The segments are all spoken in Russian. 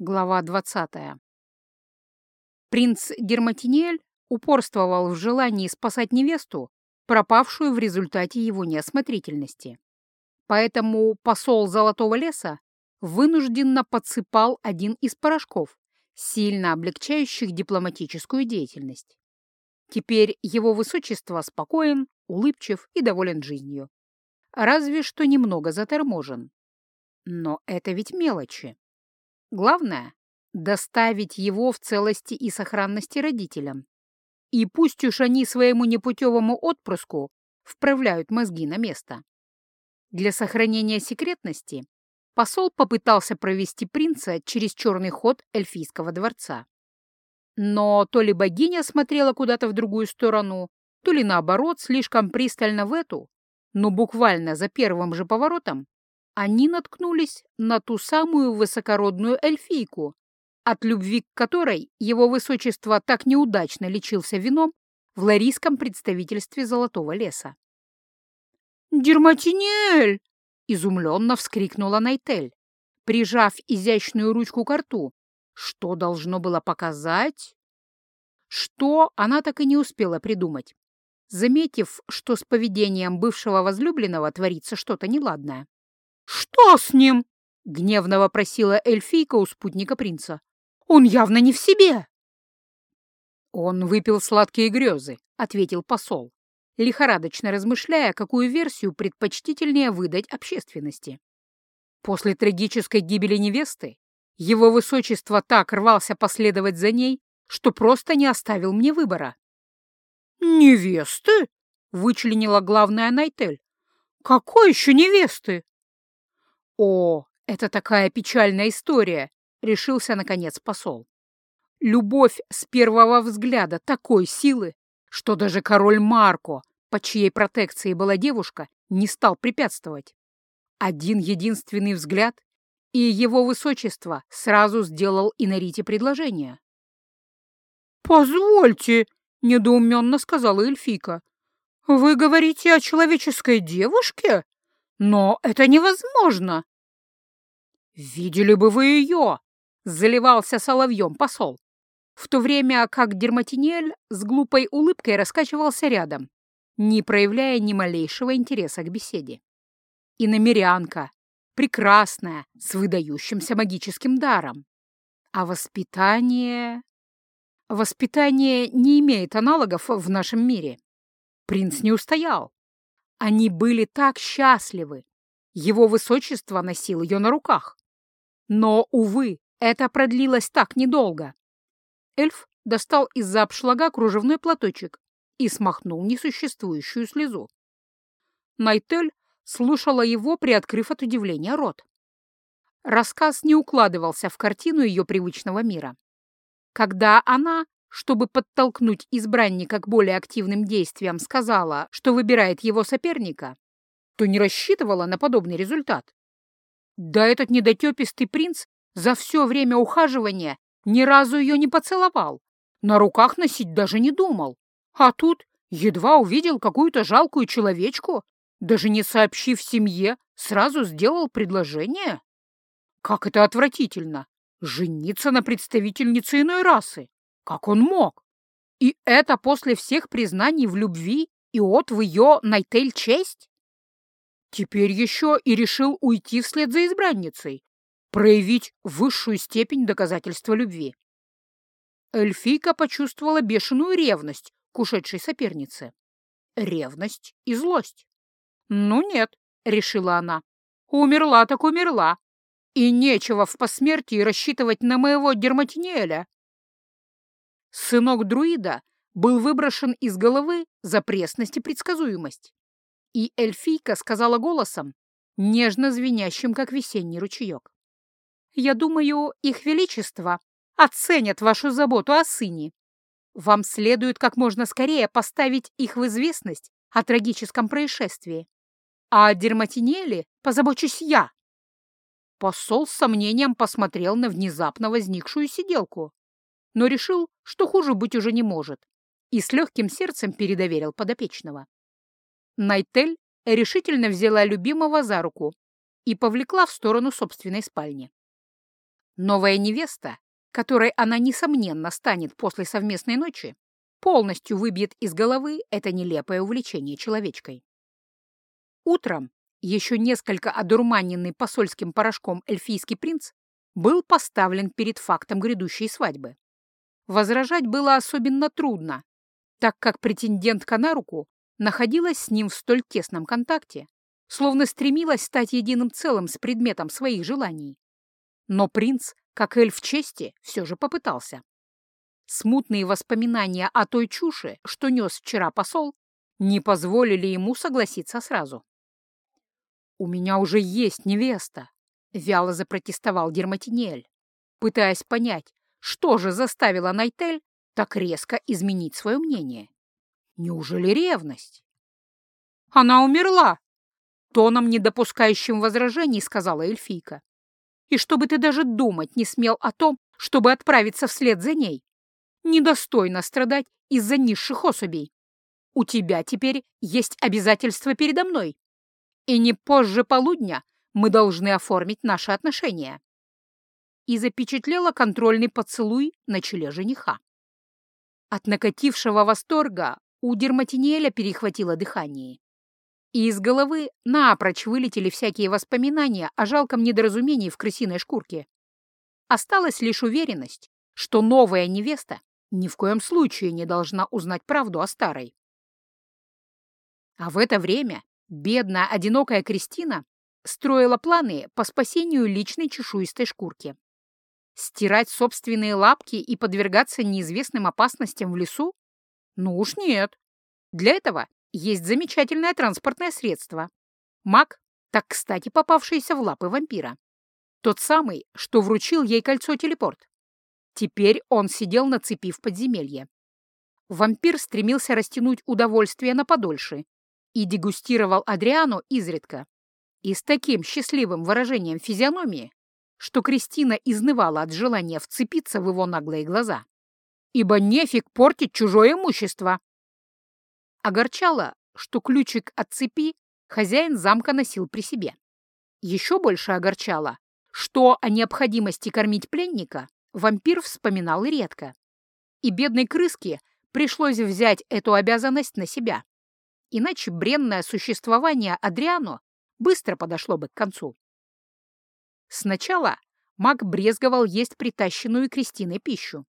Глава 20. Принц Герматинель упорствовал в желании спасать невесту, пропавшую в результате его неосмотрительности. Поэтому посол Золотого леса вынужденно подсыпал один из порошков, сильно облегчающих дипломатическую деятельность. Теперь его высочество спокоен, улыбчив и доволен жизнью. Разве что немного заторможен. Но это ведь мелочи. Главное — доставить его в целости и сохранности родителям. И пусть уж они своему непутевому отпрыску вправляют мозги на место. Для сохранения секретности посол попытался провести принца через черный ход эльфийского дворца. Но то ли богиня смотрела куда-то в другую сторону, то ли наоборот слишком пристально в эту, но буквально за первым же поворотом они наткнулись на ту самую высокородную эльфийку, от любви к которой его высочество так неудачно лечился вином в ларийском представительстве Золотого леса. «Дерматинель!» — изумленно вскрикнула Найтель, прижав изящную ручку к рту, что должно было показать... Что она так и не успела придумать, заметив, что с поведением бывшего возлюбленного творится что-то неладное. «Что с ним?» — гневно вопросила эльфийка у спутника принца. «Он явно не в себе!» «Он выпил сладкие грезы», — ответил посол, лихорадочно размышляя, какую версию предпочтительнее выдать общественности. После трагической гибели невесты его высочество так рвался последовать за ней, что просто не оставил мне выбора. «Невесты?» — вычленила главная Найтель. «Какой еще невесты?» «О, это такая печальная история!» — решился, наконец, посол. «Любовь с первого взгляда такой силы, что даже король Марко, под чьей протекцией была девушка, не стал препятствовать. Один единственный взгляд, и его высочество сразу сделал Инарите предложение. «Позвольте», — недоуменно сказала эльфийка, — «вы говорите о человеческой девушке? Но это невозможно!» «Видели бы вы ее!» — заливался соловьем посол, в то время как Дерматинель с глупой улыбкой раскачивался рядом, не проявляя ни малейшего интереса к беседе. И намерянка, прекрасная, с выдающимся магическим даром. А воспитание... Воспитание не имеет аналогов в нашем мире. Принц не устоял. Они были так счастливы. Его высочество носил ее на руках. Но, увы, это продлилось так недолго. Эльф достал из-за обшлага кружевной платочек и смахнул несуществующую слезу. Найтель слушала его, приоткрыв от удивления рот. Рассказ не укладывался в картину ее привычного мира. Когда она, чтобы подтолкнуть избранника к более активным действиям, сказала, что выбирает его соперника, то не рассчитывала на подобный результат. Да этот недотепистый принц за все время ухаживания ни разу ее не поцеловал, на руках носить даже не думал. А тут едва увидел какую-то жалкую человечку, даже не сообщив семье, сразу сделал предложение. Как это отвратительно! Жениться на представительнице иной расы! Как он мог? И это после всех признаний в любви и от в ее Найтель честь? Теперь еще и решил уйти вслед за избранницей, проявить высшую степень доказательства любви. Эльфийка почувствовала бешеную ревность к ушедшей сопернице. Ревность и злость. «Ну нет», — решила она, — «умерла так умерла, и нечего в посмертии рассчитывать на моего дерматинеля». Сынок друида был выброшен из головы за пресность и предсказуемость. И эльфийка сказала голосом, нежно звенящим, как весенний ручеек. «Я думаю, их величество оценят вашу заботу о сыне. Вам следует как можно скорее поставить их в известность о трагическом происшествии. А о Дерматинеле позабочусь я». Посол с сомнением посмотрел на внезапно возникшую сиделку, но решил, что хуже быть уже не может, и с легким сердцем передоверил подопечного. Найтель решительно взяла любимого за руку и повлекла в сторону собственной спальни. Новая невеста, которой она, несомненно, станет после совместной ночи, полностью выбьет из головы это нелепое увлечение человечкой. Утром еще несколько одурманенный посольским порошком эльфийский принц был поставлен перед фактом грядущей свадьбы. Возражать было особенно трудно, так как претендентка на руку находилась с ним в столь тесном контакте, словно стремилась стать единым целым с предметом своих желаний. Но принц, как эльф чести, все же попытался. Смутные воспоминания о той чуше, что нес вчера посол, не позволили ему согласиться сразу. «У меня уже есть невеста», — вяло запротестовал Дерматинель, пытаясь понять, что же заставило Найтель так резко изменить свое мнение. Неужели ревность? «Она умерла!» — тоном, не допускающим возражений, сказала эльфийка. «И чтобы ты даже думать не смел о том, чтобы отправиться вслед за ней. Недостойно страдать из-за низших особей. У тебя теперь есть обязательства передо мной и не позже полудня мы должны оформить наши отношения. И запечатлела контрольный поцелуй на челе жениха. От накатившего восторга у Дерматинеля перехватило дыхание. И из головы напрочь вылетели всякие воспоминания о жалком недоразумении в крысиной шкурке. Осталась лишь уверенность, что новая невеста ни в коем случае не должна узнать правду о старой. А в это время Бедная, одинокая Кристина строила планы по спасению личной чешуистой шкурки. Стирать собственные лапки и подвергаться неизвестным опасностям в лесу? Ну уж нет. Для этого есть замечательное транспортное средство. Маг, так кстати попавшийся в лапы вампира. Тот самый, что вручил ей кольцо-телепорт. Теперь он сидел на цепи в подземелье. Вампир стремился растянуть удовольствие на подольше и дегустировал Адриану изредка. И с таким счастливым выражением физиономии, что Кристина изнывала от желания вцепиться в его наглые глаза. Ибо нефиг портить чужое имущество. Огорчало, что ключик от цепи хозяин замка носил при себе. Еще больше огорчало, что о необходимости кормить пленника вампир вспоминал редко. И бедной крыске пришлось взять эту обязанность на себя иначе бренное существование Адриано быстро подошло бы к концу. Сначала маг брезговал есть притащенную Кристиной пищу,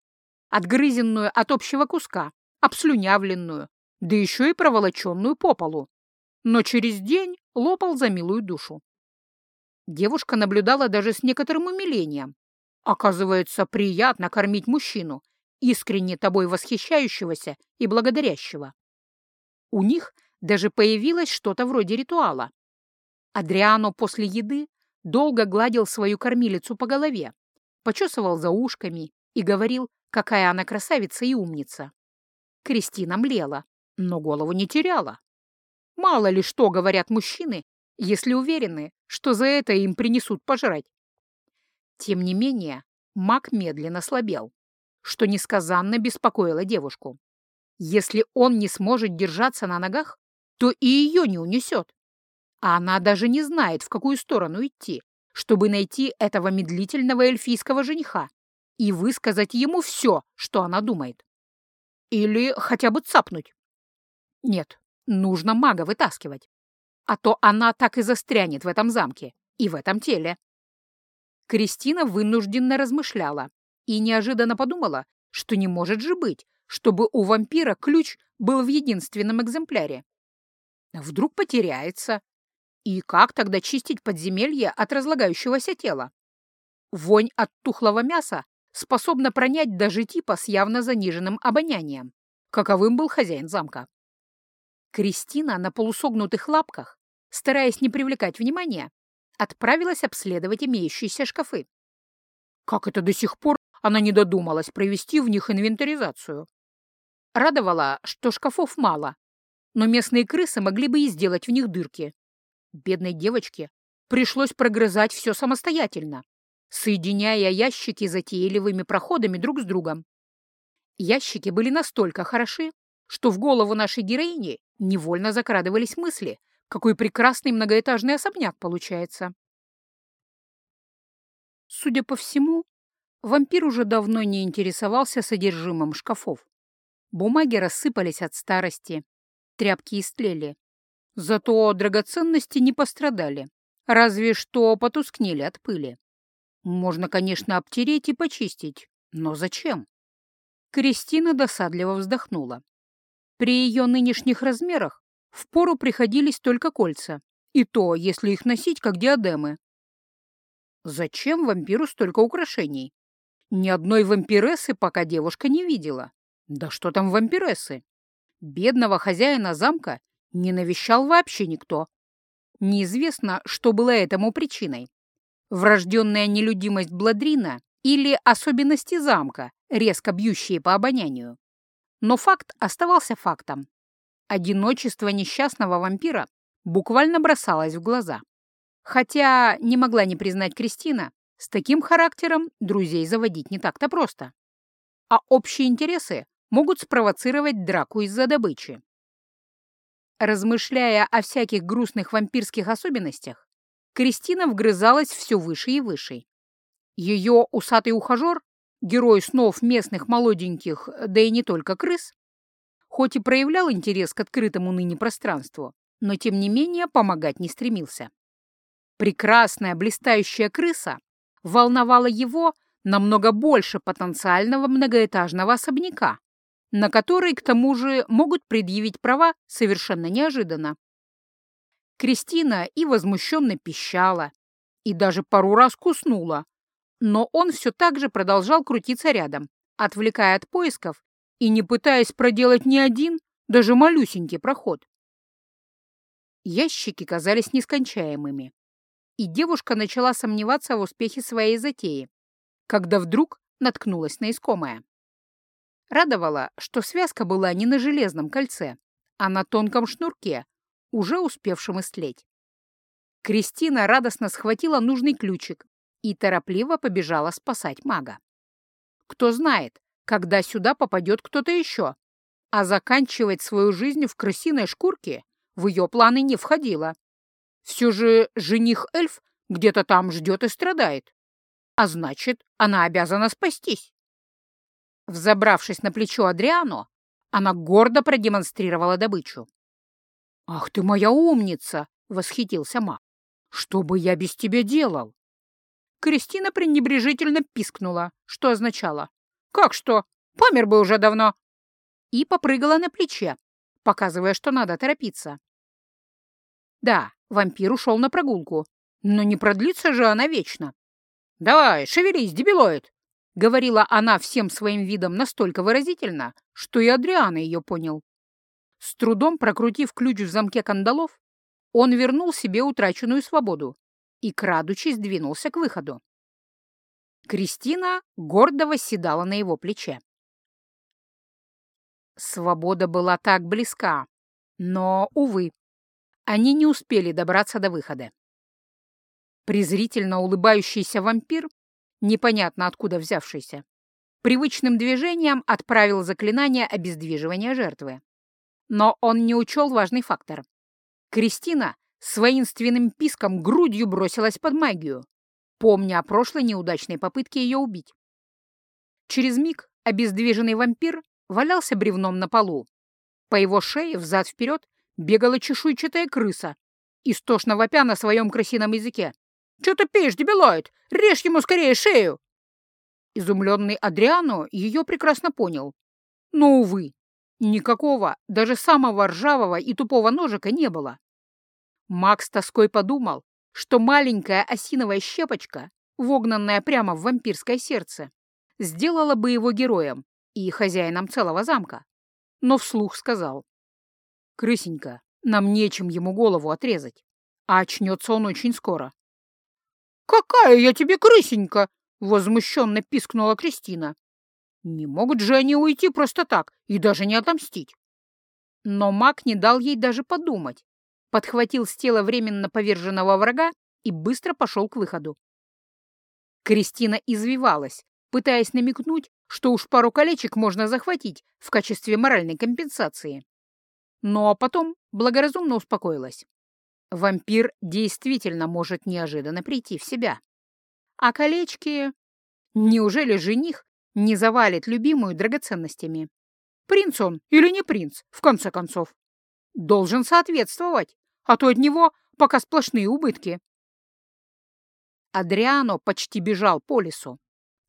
отгрызенную от общего куска, обслюнявленную, да еще и проволоченную по полу, но через день лопал за милую душу. Девушка наблюдала даже с некоторым умилением. Оказывается, приятно кормить мужчину, искренне тобой восхищающегося и благодарящего. У них даже появилось что-то вроде ритуала. Адриано после еды долго гладил свою кормилицу по голове, почесывал за ушками и говорил, какая она красавица и умница. Кристина млела, но голову не теряла. Мало ли что говорят мужчины, если уверены, что за это им принесут пожрать. Тем не менее, маг медленно слабел, что несказанно беспокоило девушку. Если он не сможет держаться на ногах, то и ее не унесет. А она даже не знает, в какую сторону идти, чтобы найти этого медлительного эльфийского жениха и высказать ему все, что она думает. Или хотя бы цапнуть. Нет, нужно мага вытаскивать. А то она так и застрянет в этом замке и в этом теле. Кристина вынужденно размышляла и неожиданно подумала, что не может же быть, чтобы у вампира ключ был в единственном экземпляре. Вдруг потеряется. И как тогда чистить подземелье от разлагающегося тела? Вонь от тухлого мяса способна пронять даже типа с явно заниженным обонянием, каковым был хозяин замка. Кристина на полусогнутых лапках, стараясь не привлекать внимания, отправилась обследовать имеющиеся шкафы. Как это до сих пор она не додумалась провести в них инвентаризацию? Радовало, что шкафов мало, но местные крысы могли бы и сделать в них дырки. Бедной девочке пришлось прогрызать все самостоятельно, соединяя ящики затейливыми проходами друг с другом. Ящики были настолько хороши, что в голову нашей героини невольно закрадывались мысли, какой прекрасный многоэтажный особняк получается. Судя по всему, вампир уже давно не интересовался содержимым шкафов. Бумаги рассыпались от старости, тряпки истлели. Зато драгоценности не пострадали, разве что потускнели от пыли. Можно, конечно, обтереть и почистить, но зачем? Кристина досадливо вздохнула. При ее нынешних размерах впору приходились только кольца, и то, если их носить как диадемы. Зачем вампиру столько украшений? Ни одной вампирессы пока девушка не видела. Да что там вампирессы? Бедного хозяина замка не навещал вообще никто. Неизвестно, что было этому причиной. Врожденная нелюдимость Бладрина или особенности замка, резко бьющие по обонянию. Но факт оставался фактом. Одиночество несчастного вампира буквально бросалось в глаза. Хотя не могла не признать Кристина, с таким характером друзей заводить не так-то просто. А общие интересы могут спровоцировать драку из-за добычи. Размышляя о всяких грустных вампирских особенностях, Кристина вгрызалась все выше и выше. Ее усатый ухажер герой снов местных молоденьких, да и не только крыс, хоть и проявлял интерес к открытому ныне пространству, но тем не менее помогать не стремился. Прекрасная блистающая крыса волновала его намного больше потенциального многоэтажного особняка, на который, к тому же, могут предъявить права совершенно неожиданно. Кристина и возмущенно пищала, и даже пару раз куснула, но он все так же продолжал крутиться рядом, отвлекая от поисков и не пытаясь проделать ни один, даже малюсенький проход. Ящики казались нескончаемыми, и девушка начала сомневаться в успехе своей затеи, когда вдруг наткнулась на искомое. Радовало, что связка была не на железном кольце, а на тонком шнурке, уже успевшем истлеть. Кристина радостно схватила нужный ключик и торопливо побежала спасать мага. Кто знает, когда сюда попадет кто-то еще, а заканчивать свою жизнь в крысиной шкурке в ее планы не входило. Все же жених-эльф где-то там ждет и страдает, а значит, она обязана спастись. Взобравшись на плечо Адриано, она гордо продемонстрировала добычу. «Ах ты моя умница!» — восхитился маг. «Что бы я без тебя делал?» Кристина пренебрежительно пискнула, что означало «Как что? Помер бы уже давно!» и попрыгала на плече, показывая, что надо торопиться. Да, вампир ушел на прогулку, но не продлится же она вечно. «Давай, шевелись, дебилоид!» — говорила она всем своим видом настолько выразительно, что и Адриана ее понял. С трудом прокрутив ключ в замке кандалов, он вернул себе утраченную свободу и, крадучись, двинулся к выходу. Кристина гордо восседала на его плече. Свобода была так близка, но, увы, они не успели добраться до выхода. Презрительно улыбающийся вампир, непонятно откуда взявшийся, привычным движением отправил заклинание обездвиживания жертвы. Но он не учел важный фактор. Кристина с воинственным писком грудью бросилась под магию, помня о прошлой неудачной попытке ее убить. Через миг обездвиженный вампир валялся бревном на полу. По его шее взад-вперед бегала чешуйчатая крыса, истошно вопя на своем крысином языке. «Чё ты пишешь, дебилоид? Режь ему скорее шею!» Изумленный Адриано ее прекрасно понял. Но, увы, никакого, даже самого ржавого и тупого ножика не было. Макс тоской подумал, что маленькая осиновая щепочка, вогнанная прямо в вампирское сердце, сделала бы его героем и хозяином целого замка. Но вслух сказал. «Крысенька, нам нечем ему голову отрезать, а очнется он очень скоро». «Какая я тебе крысенька!» — возмущенно пискнула Кристина. «Не могут же они уйти просто так и даже не отомстить». Но маг не дал ей даже подумать, подхватил с тела временно поверженного врага и быстро пошел к выходу. Кристина извивалась, пытаясь намекнуть, что уж пару колечек можно захватить в качестве моральной компенсации. Но потом благоразумно успокоилась. Вампир действительно может неожиданно прийти в себя. А колечки... Неужели жених не завалит любимую драгоценностями? Принц он или не принц, в конце концов? Должен соответствовать, а то от него пока сплошные убытки. Адриано почти бежал по лесу,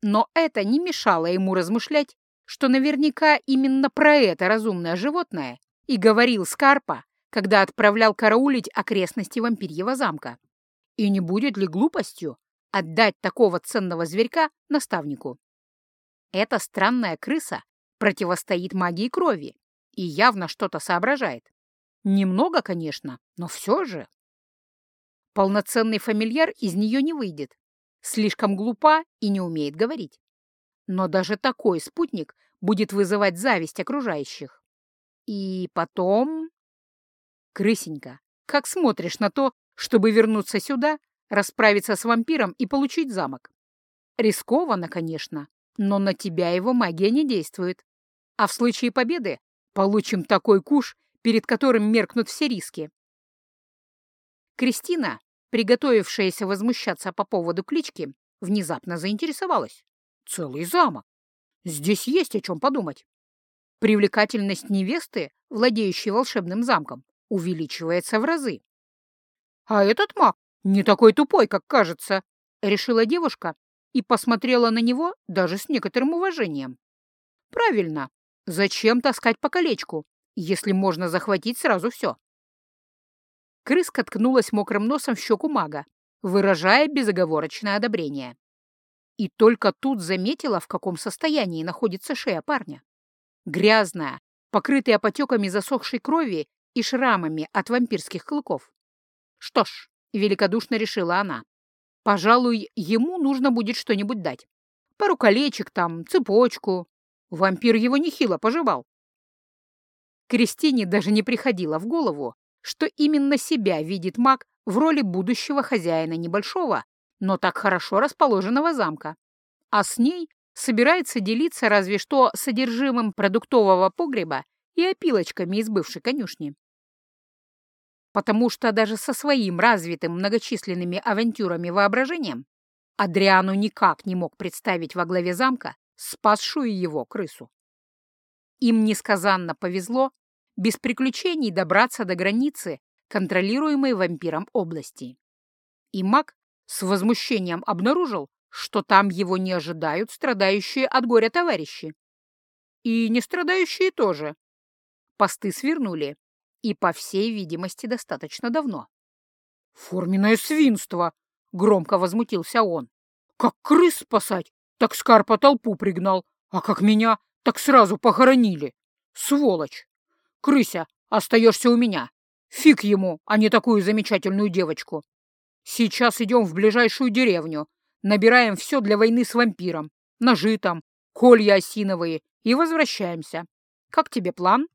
но это не мешало ему размышлять, что наверняка именно про это разумное животное и говорил Скарпа, когда отправлял караулить окрестности вампирьего замка. И не будет ли глупостью отдать такого ценного зверька наставнику? Эта странная крыса противостоит магии крови и явно что-то соображает. Немного, конечно, но все же. Полноценный фамильяр из нее не выйдет. Слишком глупа и не умеет говорить. Но даже такой спутник будет вызывать зависть окружающих. И потом... Крысенька, как смотришь на то, чтобы вернуться сюда, расправиться с вампиром и получить замок? Рискованно, конечно, но на тебя его магия не действует. А в случае победы получим такой куш, перед которым меркнут все риски. Кристина, приготовившаяся возмущаться по поводу клички, внезапно заинтересовалась. Целый замок. Здесь есть о чем подумать. Привлекательность невесты, владеющей волшебным замком, увеличивается в разы. А этот маг не такой тупой, как кажется, решила девушка и посмотрела на него даже с некоторым уважением. Правильно. Зачем таскать по колечку, если можно захватить сразу все? Крыска ткнулась мокрым носом в щеку мага, выражая безоговорочное одобрение. И только тут заметила, в каком состоянии находится шея парня. Грязная, покрытая потеками засохшей крови и шрамами от вампирских клыков. Что ж, великодушно решила она, пожалуй, ему нужно будет что-нибудь дать. Пару колечек там, цепочку. Вампир его нехило пожевал. Кристине даже не приходило в голову, что именно себя видит маг в роли будущего хозяина небольшого, но так хорошо расположенного замка, а с ней собирается делиться разве что содержимым продуктового погреба и опилочками из бывшей конюшни. Потому что даже со своим развитым многочисленными авантюрами воображением Адриану никак не мог представить во главе замка спасшую его крысу. Им несказанно повезло без приключений добраться до границы, контролируемой вампиром области. И маг с возмущением обнаружил, что там его не ожидают страдающие от горя товарищи. И не страдающие тоже. Посты свернули, и, по всей видимости, достаточно давно. «Форменное свинство!» — громко возмутился он. «Как крыс спасать, так Скарпа толпу пригнал, а как меня, так сразу похоронили. Сволочь! Крыся, остаешься у меня. Фиг ему, а не такую замечательную девочку. Сейчас идем в ближайшую деревню, набираем все для войны с вампиром, ножи там, колья осиновые и возвращаемся. Как тебе план?»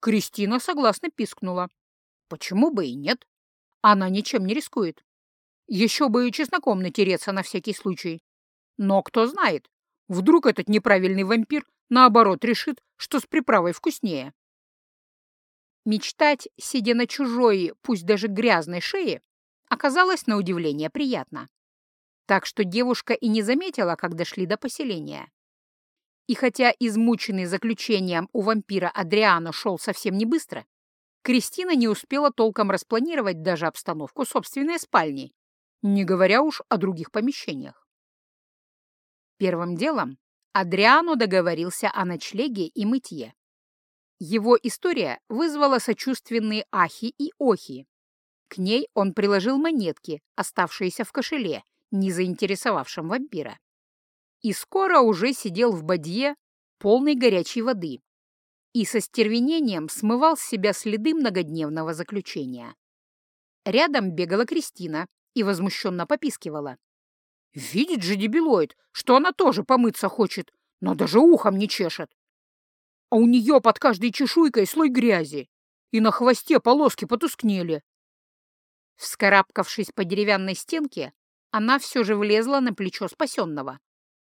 Кристина согласно пискнула. «Почему бы и нет? Она ничем не рискует. Еще бы и чесноком натереться на всякий случай. Но кто знает, вдруг этот неправильный вампир наоборот решит, что с приправой вкуснее. Мечтать, сидя на чужой, пусть даже грязной шее, оказалось на удивление приятно. Так что девушка и не заметила, как дошли до поселения. И хотя измученный заключением у вампира Адриано шел совсем не быстро, Кристина не успела толком распланировать даже обстановку собственной спальни, не говоря уж о других помещениях. Первым делом Адриано договорился о ночлеге и мытье. Его история вызвала сочувственные ахи и охи. К ней он приложил монетки, оставшиеся в кошеле, не заинтересовавшем вампира. И скоро уже сидел в бадье, полной горячей воды, и со стервенением смывал с себя следы многодневного заключения. Рядом бегала Кристина и возмущенно попискивала. «Видит же дебилоид, что она тоже помыться хочет, но даже ухом не чешет а у нее под каждой чешуйкой слой грязи, и на хвосте полоски потускнели. Вскарабкавшись по деревянной стенке, она все же влезла на плечо спасенного,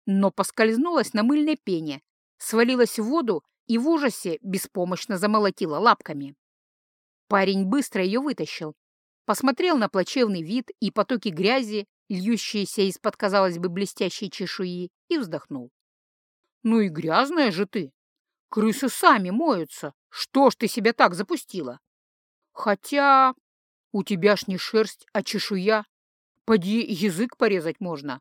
но поскользнулась на мыльной пене, свалилась в воду и в ужасе беспомощно замолотила лапками. Парень быстро ее вытащил, посмотрел на плачевный вид и потоки грязи льющиеся из-под, казалось бы, блестящей чешуи, и вздохнул. «Ну и грязная же ты! Крысы сами моются! Что ж ты себя так запустила? Хотя у тебя ж не шерсть, а чешуя. Поди язык порезать можно!»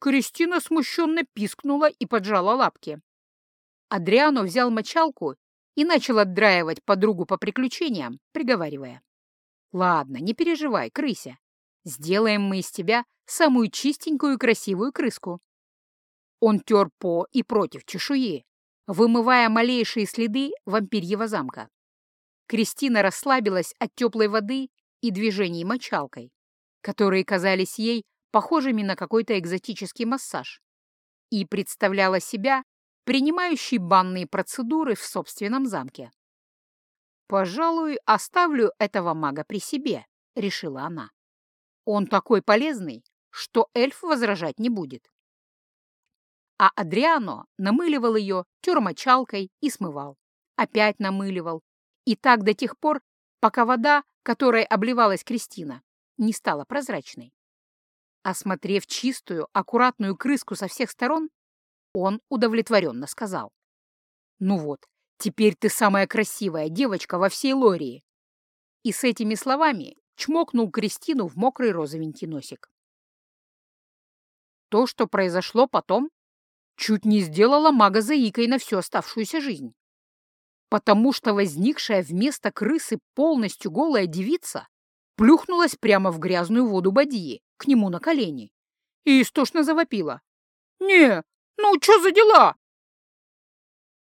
Кристина смущенно пискнула и поджала лапки. Адриано взял мочалку и начал отдраивать подругу по приключениям, приговаривая. «Ладно, не переживай, крыся. Сделаем мы из тебя самую чистенькую и красивую крыску». Он тер по и против чешуи, вымывая малейшие следы вампирьего замка. Кристина расслабилась от теплой воды и движений мочалкой, которые казались ей похожими на какой-то экзотический массаж, и представляла себя принимающей банные процедуры в собственном замке. «Пожалуй, оставлю этого мага при себе», — решила она. «Он такой полезный, что эльф возражать не будет». А Адриано намыливал ее термочалкой и смывал. Опять намыливал. И так до тех пор, пока вода, которой обливалась Кристина, не стала прозрачной. Осмотрев чистую, аккуратную крыску со всех сторон, он удовлетворенно сказал. «Ну вот, теперь ты самая красивая девочка во всей Лории!» И с этими словами чмокнул Кристину в мокрый розовенький носик. То, что произошло потом, чуть не сделало мага заикой на всю оставшуюся жизнь. Потому что возникшая вместо крысы полностью голая девица плюхнулась прямо в грязную воду бадьи, к нему на колени, и истошно завопила. «Не, ну, что за дела?